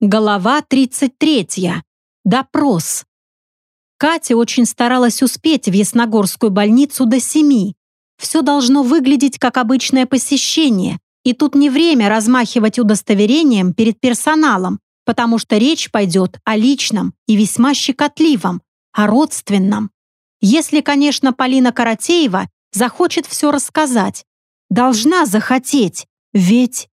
Голова 33. Допрос. Катя очень старалась успеть в Ясногорскую больницу до семи. Все должно выглядеть как обычное посещение, и тут не время размахивать удостоверением перед персоналом, потому что речь пойдет о личном и весьма щекотливом, о родственном. Если, конечно, Полина Каратеева захочет все рассказать. Должна захотеть, ведь...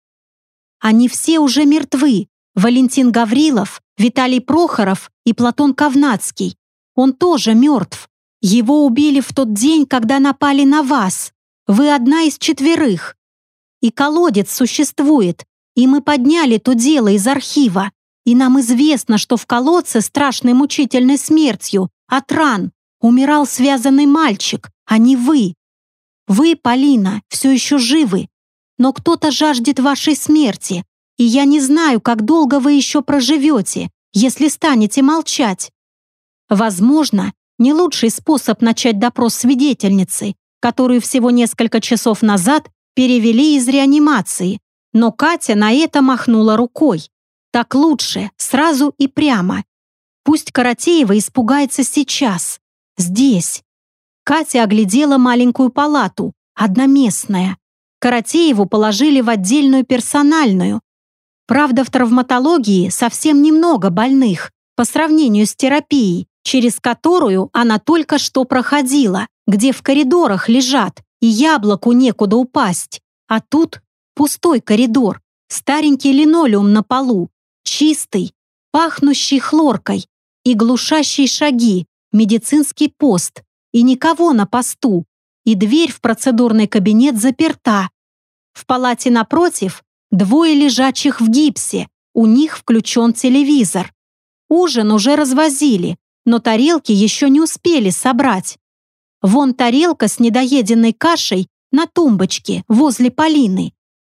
Они все уже мертвы, Валентин Гаврилов, Виталий Прохоров и Платон Ковнацкий. Он тоже мертв. Его убили в тот день, когда напали на вас. Вы одна из четверых. И колодец существует, и мы подняли то дело из архива. И нам известно, что в колодце страшной мучительной смертью от ран умирал связанный мальчик, а не вы. Вы, Полина, все еще живы, но кто-то жаждет вашей смерти, и я не знаю, как долго вы еще проживете, если станете молчать. Возможно, не лучший способ начать допрос свидетельницы, которую всего несколько часов назад перевели из реанимации, но Катя на это махнула рукой. Так лучше, сразу и прямо. Пусть Каратеева испугается сейчас, здесь. Катя оглядела маленькую палату, одноместная. Каратееву положили в отдельную персональную, Правда, в травматологии совсем немного больных по сравнению с терапией, через которую она только что проходила, где в коридорах лежат, и яблоку некуда упасть. А тут пустой коридор, старенький линолеум на полу, чистый, пахнущий хлоркой и глушащие шаги, медицинский пост, и никого на посту, и дверь в процедурный кабинет заперта. В палате напротив Двое лежачих в гипсе, у них включен телевизор. Ужин уже развозили, но тарелки еще не успели собрать. Вон тарелка с недоеденной кашей на тумбочке возле Полины.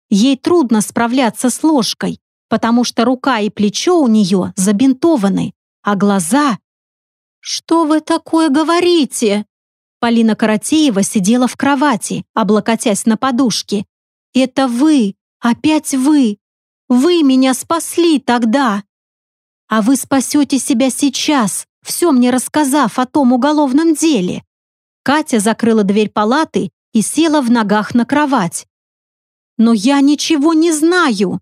Ей трудно справляться с ложкой, потому что рука и плечо у нее забинтованы, а глаза... «Что вы такое говорите?» Полина Каратеева сидела в кровати, облокотясь на подушке. «Это вы, Опять вы! Вы меня спасли тогда! А вы спасете себя сейчас, все мне рассказав о том уголовном деле!» Катя закрыла дверь палаты и села в ногах на кровать. «Но я ничего не знаю!»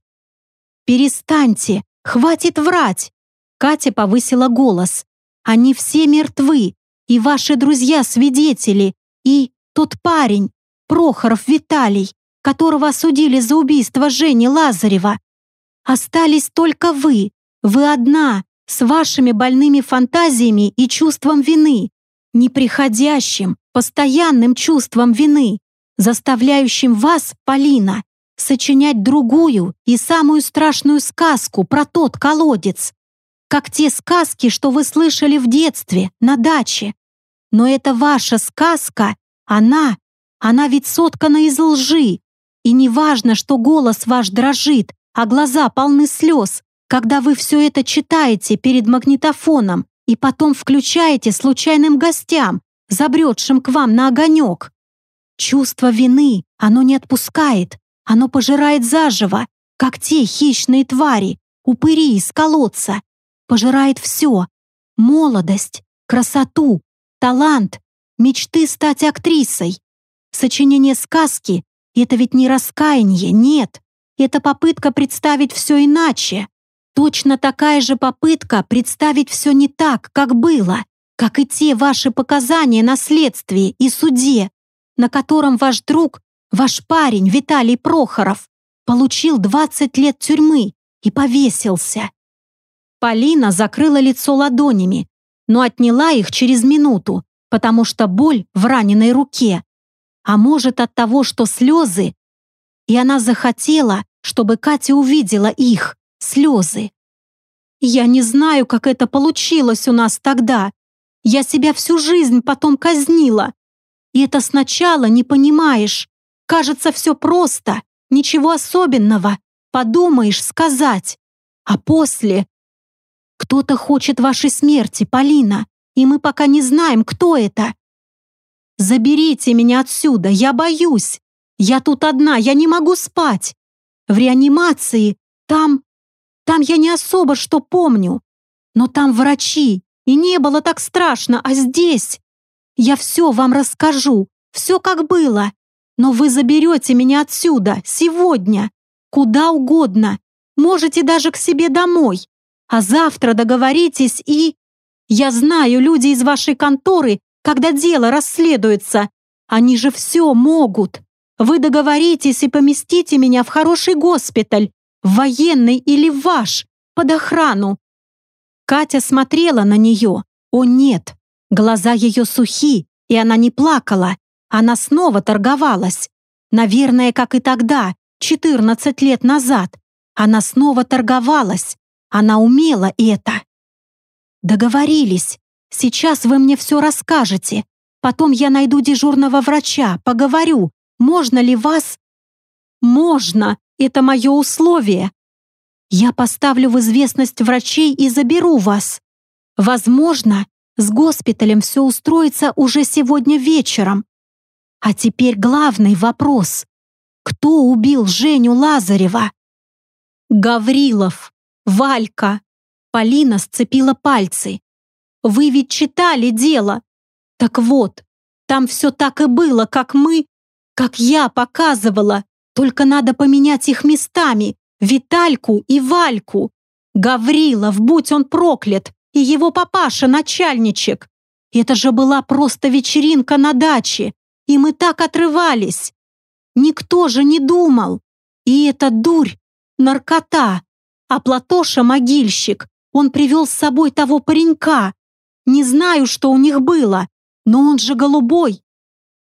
«Перестаньте! Хватит врать!» Катя повысила голос. «Они все мертвы, и ваши друзья-свидетели, и тот парень, Прохоров Виталий которого осудили за убийство Жени Лазарева. Остались только вы, вы одна, с вашими больными фантазиями и чувством вины, неприходящим, постоянным чувством вины, заставляющим вас, Полина, сочинять другую и самую страшную сказку про тот колодец, как те сказки, что вы слышали в детстве, на даче. Но это ваша сказка, она, она ведь соткана из лжи, и не важно, что голос ваш дрожит, а глаза полны слез, когда вы все это читаете перед магнитофоном и потом включаете случайным гостям, забредшим к вам на огонек. Чувство вины, оно не отпускает, оно пожирает заживо, как те хищные твари, упыри из колодца. Пожирает все. Молодость, красоту, талант, мечты стать актрисой. Сочинение сказки это ведь не раскаяние, нет. Это попытка представить все иначе. Точно такая же попытка представить все не так, как было, как и те ваши показания на следствии и суде, на котором ваш друг, ваш парень Виталий Прохоров, получил 20 лет тюрьмы и повесился. Полина закрыла лицо ладонями, но отняла их через минуту, потому что боль в раненой руке а может от того, что слезы. И она захотела, чтобы Катя увидела их, слезы. Я не знаю, как это получилось у нас тогда. Я себя всю жизнь потом казнила. И это сначала не понимаешь. Кажется, все просто, ничего особенного. Подумаешь сказать. А после... Кто-то хочет вашей смерти, Полина, и мы пока не знаем, кто это. Заберите меня отсюда, я боюсь. Я тут одна, я не могу спать. В реанимации, там... Там я не особо что помню. Но там врачи, и не было так страшно, а здесь... Я все вам расскажу, все как было. Но вы заберете меня отсюда, сегодня, куда угодно. Можете даже к себе домой. А завтра договоритесь и... Я знаю, люди из вашей конторы, когда дело расследуется, они же все могут. Вы договоритесь и поместите меня в хороший госпиталь, в военный или в ваш, под охрану. Катя смотрела на нее. О нет, глаза ее сухи, и она не плакала. Она снова торговалась. Наверное, как и тогда, 14 лет назад. Она снова торговалась. Она умела это. Договорились. Сейчас вы мне все расскажете. Потом я найду дежурного врача, поговорю. Можно ли вас... Можно. Это мое условие. Я поставлю в известность врачей и заберу вас. Возможно, с госпиталем все устроится уже сегодня вечером. А теперь главный вопрос. Кто убил Женю Лазарева? Гаврилов, Валька. Полина сцепила пальцы. Вы ведь читали дело. Так вот, там все так и было, как мы, как я показывала. Только надо поменять их местами, Витальку и Вальку. Гаврилов, будь он проклят, и его папаша начальничек. Это же была просто вечеринка на даче, и мы так отрывались. Никто же не думал. И эта дурь, наркота. А Платоша могильщик, он привел с собой того паренька. Не знаю, что у них было, но он же голубой.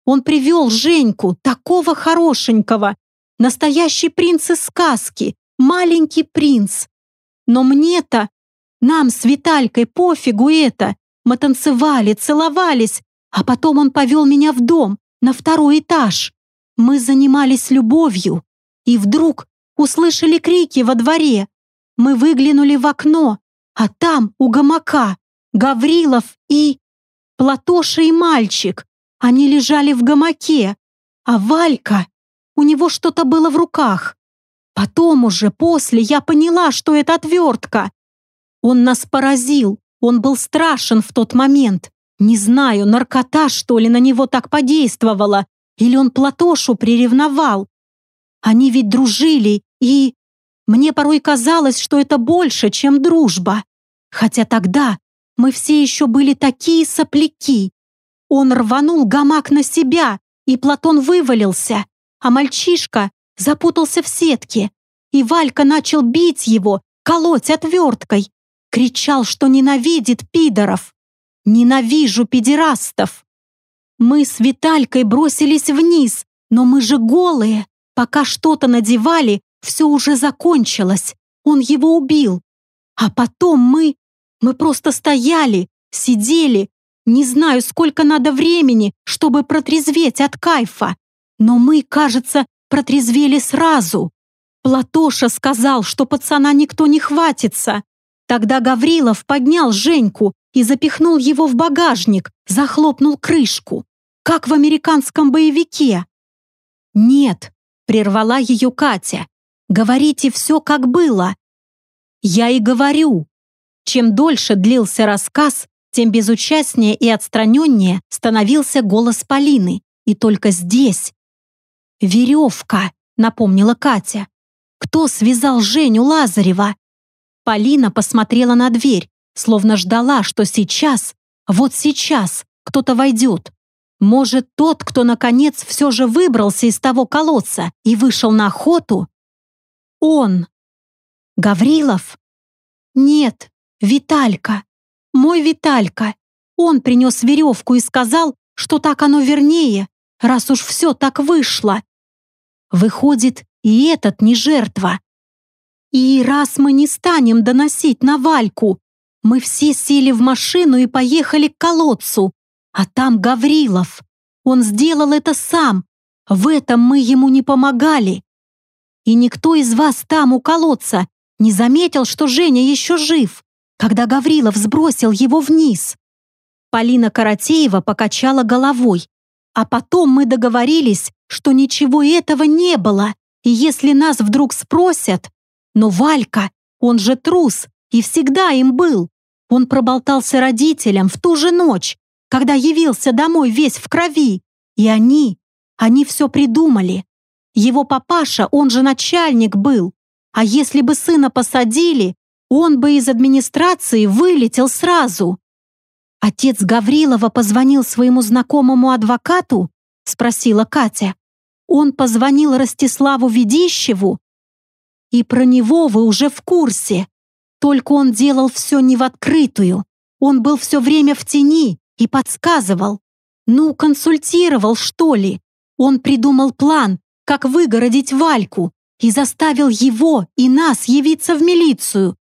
Он привел Женьку, такого хорошенького, настоящий принц из сказки, маленький принц. Но мне-то, нам с Виталькой пофигу это. Мы танцевали, целовались, а потом он повел меня в дом, на второй этаж. Мы занимались любовью, и вдруг услышали крики во дворе. Мы выглянули в окно, а там, у гамака, Гаврилов и... Платоша и мальчик. Они лежали в гамаке, а Валька... У него что-то было в руках. Потом уже, после, я поняла, что это отвертка. Он нас поразил, он был страшен в тот момент. Не знаю, наркота, что ли, на него так подействовала, или он Платошу приревновал. Они ведь дружили, и... Мне порой казалось, что это больше, чем дружба. Хотя тогда мы все еще были такие сопляки. Он рванул гамак на себя, и Платон вывалился, а мальчишка запутался в сетке, и Валька начал бить его, колоть отверткой. Кричал, что ненавидит пидоров. Ненавижу педерастов. Мы с Виталькой бросились вниз, но мы же голые. Пока что-то надевали, все уже закончилось. Он его убил. А потом мы... Мы просто стояли, сидели. Не знаю, сколько надо времени, чтобы протрезветь от кайфа. Но мы, кажется, протрезвели сразу. Платоша сказал, что пацана никто не хватится. Тогда Гаврилов поднял Женьку и запихнул его в багажник, захлопнул крышку, как в американском боевике. «Нет», — прервала ее Катя, — «говорите все, как было». «Я и говорю». Чем дольше длился рассказ, тем безучастнее и отстраненнее становился голос Полины. И только здесь, «Веревка», — напомнила Катя. «Кто связал Женю Лазарева?» Полина посмотрела на дверь, словно ждала, что сейчас, вот сейчас, кто-то войдет. Может, тот, кто, наконец, все же выбрался из того колодца и вышел на охоту? Он. Гаврилов? Нет, Виталька. Мой Виталька. Он принес веревку и сказал, что так оно вернее, раз уж все так вышло. Выходит, и этот не жертва. И раз мы не станем доносить на Вальку, мы все сели в машину и поехали к колодцу, а там Гаврилов. Он сделал это сам. В этом мы ему не помогали. И никто из вас там у колодца не заметил, что Женя еще жив, когда Гаврилов сбросил его вниз. Полина Каратеева покачала головой. А потом мы договорились, что ничего этого не было, и если нас вдруг спросят, но Валька, Он же трус и всегда им был. Он проболтался родителям в ту же ночь, когда явился домой весь в крови. И они, они все придумали. Его папаша, он же начальник был. А если бы сына посадили, он бы из администрации вылетел сразу. Отец Гаврилова позвонил своему знакомому адвокату? Спросила Катя. Он позвонил Ростиславу Ведищеву? И про него вы уже в курсе. Только он делал все не в открытую. Он был все время в тени и подсказывал. Ну, консультировал, что ли. Он придумал план, как выгородить Вальку, и заставил его и нас явиться в милицию.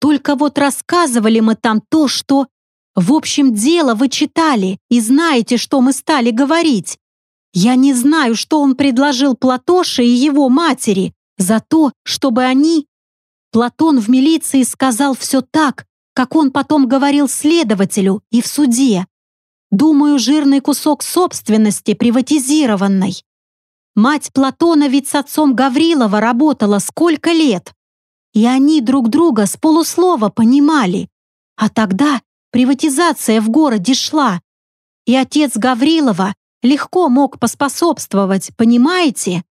Только вот рассказывали мы там то, что... В общем, дело вы читали и знаете, что мы стали говорить. Я не знаю, что он предложил Платоше и его матери за то, чтобы они... Платон в милиции сказал все так, как он потом говорил следователю и в суде. Думаю, жирный кусок собственности приватизированной. Мать Платона ведь с отцом Гаврилова работала сколько лет. И они друг друга с полуслова понимали. А тогда приватизация в городе шла. И отец Гаврилова легко мог поспособствовать, понимаете?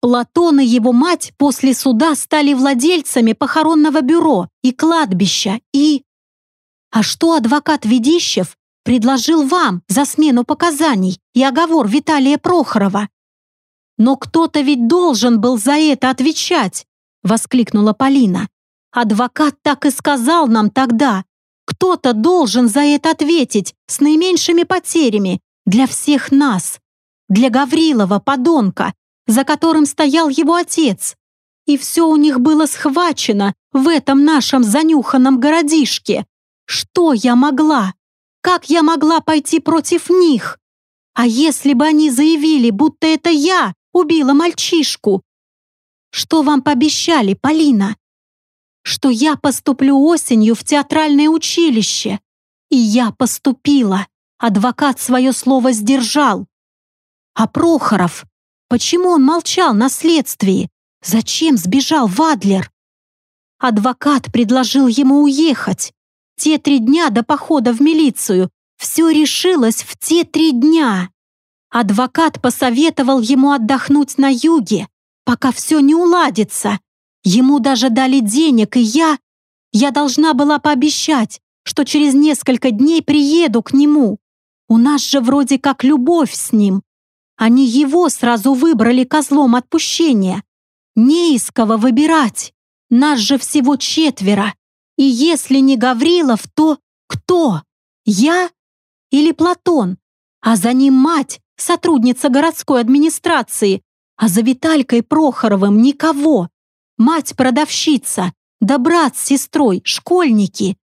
Платон и его мать после суда стали владельцами похоронного бюро и кладбища, и... А что адвокат Ведищев предложил вам за смену показаний и оговор Виталия Прохорова? «Но кто-то ведь должен был за это отвечать!» — воскликнула Полина. «Адвокат так и сказал нам тогда. Кто-то должен за это ответить с наименьшими потерями для всех нас. Для Гаврилова, подонка, за которым стоял его отец. И все у них было схвачено в этом нашем занюханном городишке. Что я могла? Как я могла пойти против них? А если бы они заявили, будто это я убила мальчишку. Что вам пообещали, Полина? Что я поступлю осенью в театральное училище. И я поступила. Адвокат свое слово сдержал. А Прохоров? Почему он молчал на следствии? Зачем сбежал в Адлер? Адвокат предложил ему уехать. Те три дня до похода в милицию. Все решилось в те три дня. Адвокат посоветовал ему отдохнуть на юге, пока все не уладится. Ему даже дали денег, и я... Я должна была пообещать, что через несколько дней приеду к нему. У нас же вроде как любовь с ним. Они его сразу выбрали козлом отпущения. Не из кого выбирать. Нас же всего четверо. И если не Гаврилов, то кто? Я или Платон? А за ним мать, сотрудница городской администрации, а за Виталькой Прохоровым никого. Мать-продавщица, да брат с сестрой, школьники.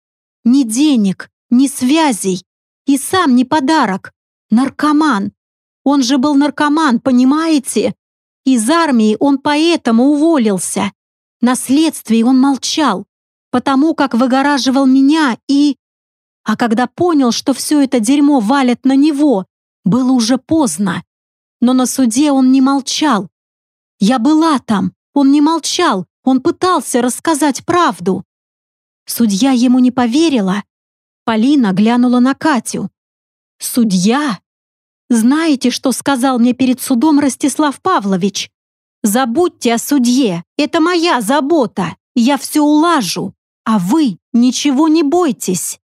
Ни денег, ни связей. И сам не подарок. Наркоман. Он же был наркоман, понимаете? Из армии он поэтому уволился. На следствии он молчал, потому как выгораживал меня и... А когда понял, что все это дерьмо валят на него, было уже поздно. Но на суде он не молчал. Я была там, он не молчал, он пытался рассказать правду. Судья ему не поверила. Полина глянула на Катю. «Судья? Знаете, что сказал мне перед судом Ростислав Павлович? Забудьте о судье, это моя забота, я все улажу, а вы ничего не бойтесь».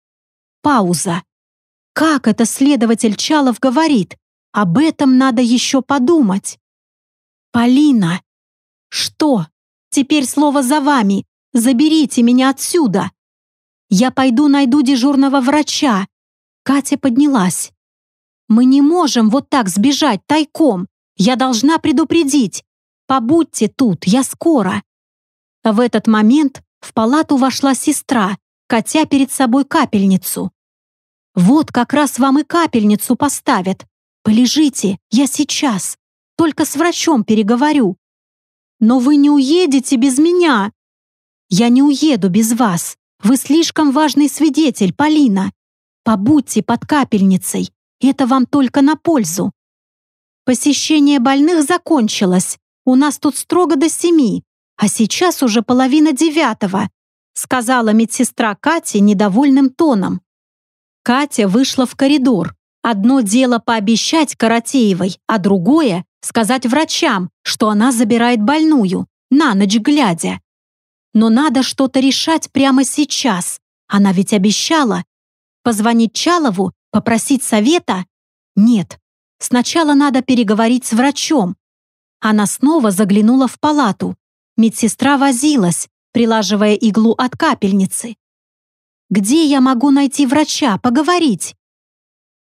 Пауза. Как это следователь Чалов говорит? Об этом надо еще подумать. Полина. Что? Теперь слово за вами. Заберите меня отсюда. Я пойду найду дежурного врача. Катя поднялась. Мы не можем вот так сбежать тайком. Я должна предупредить. Побудьте тут, я скоро. В этот момент в палату вошла сестра, катя перед собой капельницу. Вот как раз вам и капельницу поставят. Полежите, я сейчас. Только с врачом переговорю. Но вы не уедете без меня. Я не уеду без вас. Вы слишком важный свидетель, Полина. Побудьте под капельницей. Это вам только на пользу. Посещение больных закончилось. У нас тут строго до семи. А сейчас уже половина девятого. сказала медсестра Кате недовольным тоном. Катя вышла в коридор. Одно дело пообещать Каратеевой, а другое — сказать врачам, что она забирает больную, на ночь глядя. Но надо что-то решать прямо сейчас. Она ведь обещала. Позвонить Чалову, попросить совета? Нет. Сначала надо переговорить с врачом. Она снова заглянула в палату. Медсестра возилась, прилаживая иглу от капельницы. «Где я могу найти врача, поговорить?»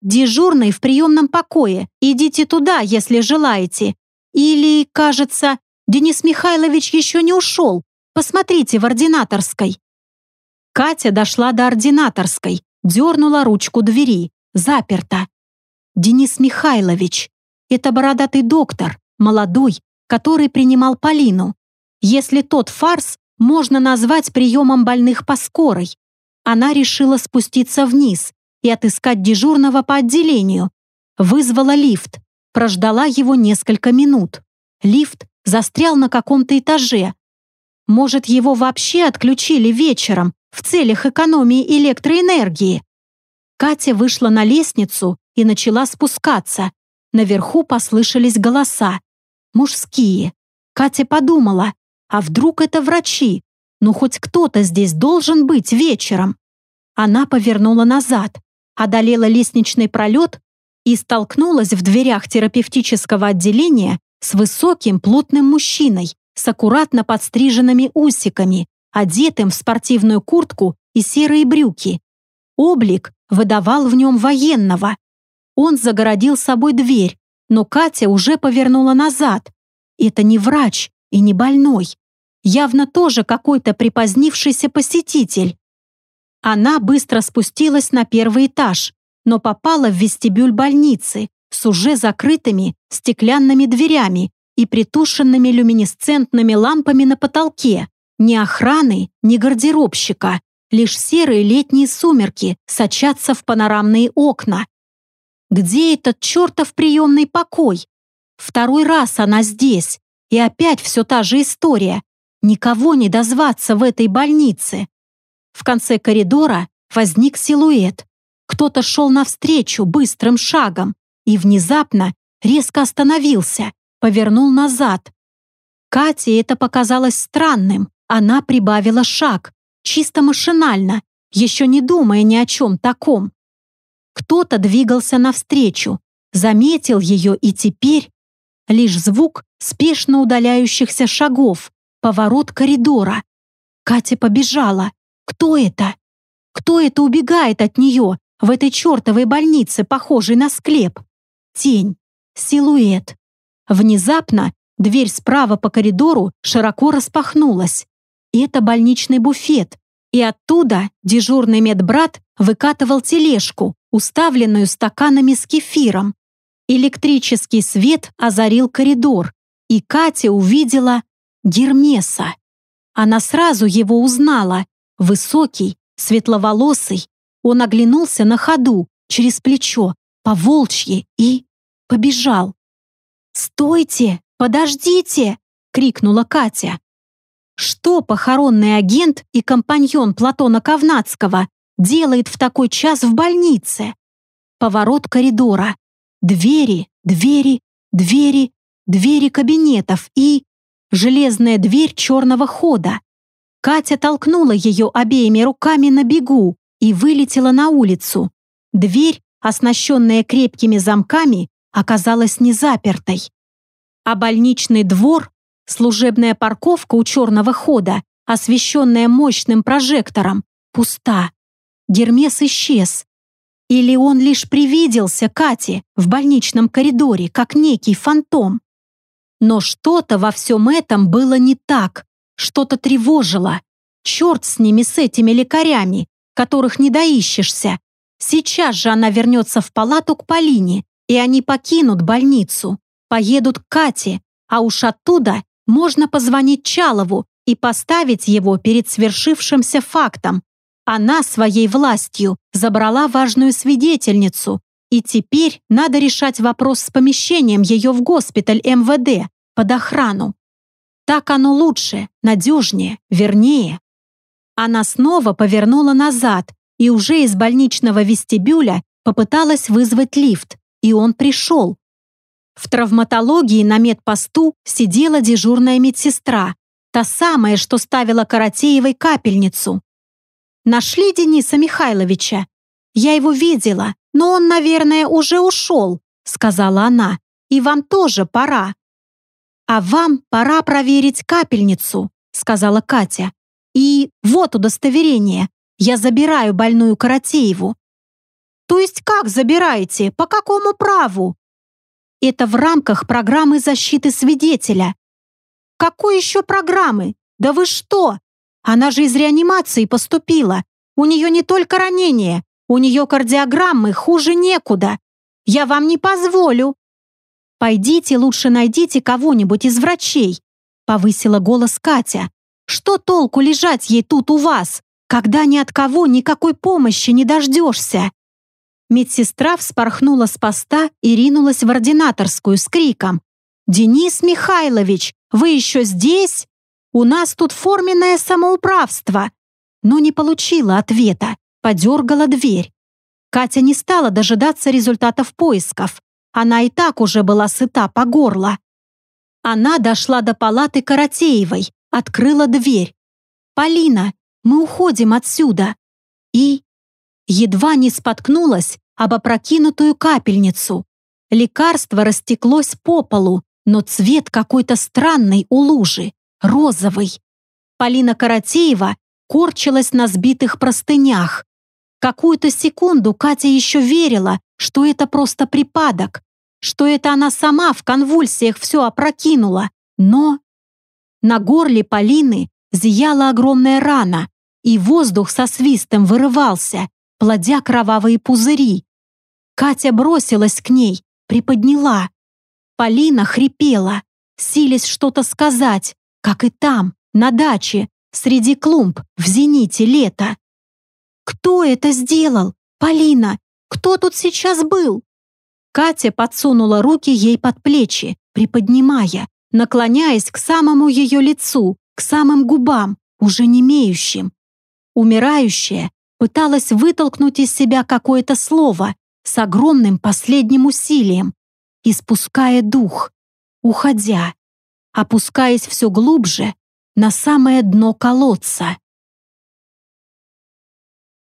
«Дежурный в приемном покое. Идите туда, если желаете. Или, кажется, Денис Михайлович еще не ушел. Посмотрите в ординаторской». Катя дошла до ординаторской, дернула ручку двери. Заперта. Денис Михайлович. Это бородатый доктор, молодой, который принимал Полину. Если тот фарс можно назвать приемом больных по скорой. Она решила спуститься вниз и отыскать дежурного по отделению. Вызвала лифт, прождала его несколько минут. Лифт застрял на каком-то этаже. Может, его вообще отключили вечером в целях экономии электроэнергии? Катя вышла на лестницу и начала спускаться. Наверху послышались голоса. Мужские. Катя подумала, а вдруг это врачи? Ну, хоть кто-то здесь должен быть вечером. Она повернула назад, одолела лестничный пролет и столкнулась в дверях терапевтического отделения с высоким плотным мужчиной с аккуратно подстриженными усиками, одетым в спортивную куртку и серые брюки. Облик выдавал в нем военного. Он загородил собой дверь, но Катя уже повернула назад. Это не врач и не больной явно тоже какой-то припозднившийся посетитель. Она быстро спустилась на первый этаж, но попала в вестибюль больницы с уже закрытыми стеклянными дверями и притушенными люминесцентными лампами на потолке. Ни охраны, ни гардеробщика, лишь серые летние сумерки сочатся в панорамные окна. Где этот чертов приемный покой? Второй раз она здесь, и опять все та же история. Никого не дозваться в этой больнице. В конце коридора возник силуэт. Кто-то шел навстречу быстрым шагом и внезапно резко остановился, повернул назад. Кате это показалось странным. Она прибавила шаг, чисто машинально, еще не думая ни о чем таком. Кто-то двигался навстречу, заметил ее и теперь лишь звук спешно удаляющихся шагов, Поворот коридора. Катя побежала. Кто это? Кто это убегает от нее в этой чертовой больнице, похожей на склеп? Тень. Силуэт. Внезапно дверь справа по коридору широко распахнулась. Это больничный буфет. И оттуда дежурный медбрат выкатывал тележку, уставленную стаканами с кефиром. Электрический свет озарил коридор, и Катя увидела Гермеса. Она сразу его узнала. Высокий, светловолосый. Он оглянулся на ходу, через плечо, по волчье и побежал. «Стойте! Подождите!» — крикнула Катя. Что похоронный агент и компаньон Платона Ковнацкого делает в такой час в больнице? Поворот коридора. Двери, двери, двери, двери кабинетов и железная дверь черного хода. Катя толкнула ее обеими руками на бегу и вылетела на улицу. Дверь, оснащенная крепкими замками, оказалась не запертой. А больничный двор, служебная парковка у черного хода, освещенная мощным прожектором, пуста. Гермес исчез. Или он лишь привиделся Кате в больничном коридоре, как некий фантом. Но что-то во всем этом было не так, что-то тревожило. Черт с ними, с этими лекарями, которых не доищешься. Сейчас же она вернется в палату к Полине, и они покинут больницу, поедут к Кате, а уж оттуда можно позвонить Чалову и поставить его перед свершившимся фактом. Она своей властью забрала важную свидетельницу, и теперь надо решать вопрос с помещением ее в госпиталь МВД под охрану. Так оно лучше, надежнее, вернее. Она снова повернула назад и уже из больничного вестибюля попыталась вызвать лифт, и он пришел. В травматологии на медпосту сидела дежурная медсестра, та самая, что ставила Каратеевой капельницу. Нашли Дениса Михайловича. Я его видела, но он, наверное, уже ушел, сказала она. И вам тоже пора. А вам пора проверить капельницу, сказала Катя. И вот удостоверение. Я забираю больную Каратееву. То есть как забираете? По какому праву? Это в рамках программы защиты свидетеля. Какой еще программы? Да вы что? Она же из реанимации поступила. У нее не только ранение, у нее кардиограммы хуже некуда. Я вам не позволю. Пойдите лучше найдите кого-нибудь из врачей, повысила голос Катя. Что толку лежать ей тут у вас, когда ни от кого никакой помощи не дождешься? Медсестра вспорхнула с поста и ринулась в ординаторскую с криком. «Денис Михайлович, вы еще здесь? У нас тут форменное самоуправство!» Но не получила ответа, подергала дверь. Катя не стала дожидаться результатов поисков. Она и так уже была сыта по горло. Она дошла до палаты Каратеевой, открыла дверь. «Полина, мы уходим отсюда!» И едва не споткнулась об опрокинутую капельницу. Лекарство растеклось по полу, но цвет какой-то странный у лужи, розовый. Полина Каратеева корчилась на сбитых простынях. Какую-то секунду Катя еще верила, что это просто припадок, что это она сама в конвульсиях все опрокинула, но... На горле Полины зияла огромная рана, и воздух со свистом вырывался, плодя кровавые пузыри. Катя бросилась к ней, приподняла. Полина хрипела, силясь что-то сказать, как и там, на даче, среди клумб, в зените лета. «Кто это сделал? Полина, кто тут сейчас был?» Катя подсунула руки ей под плечи, приподнимая, наклоняясь к самому ее лицу, к самым губам, уже немеющим. Умирающая пыталась вытолкнуть из себя какое-то слово с огромным последним усилием, испуская дух, уходя, опускаясь все глубже на самое дно колодца.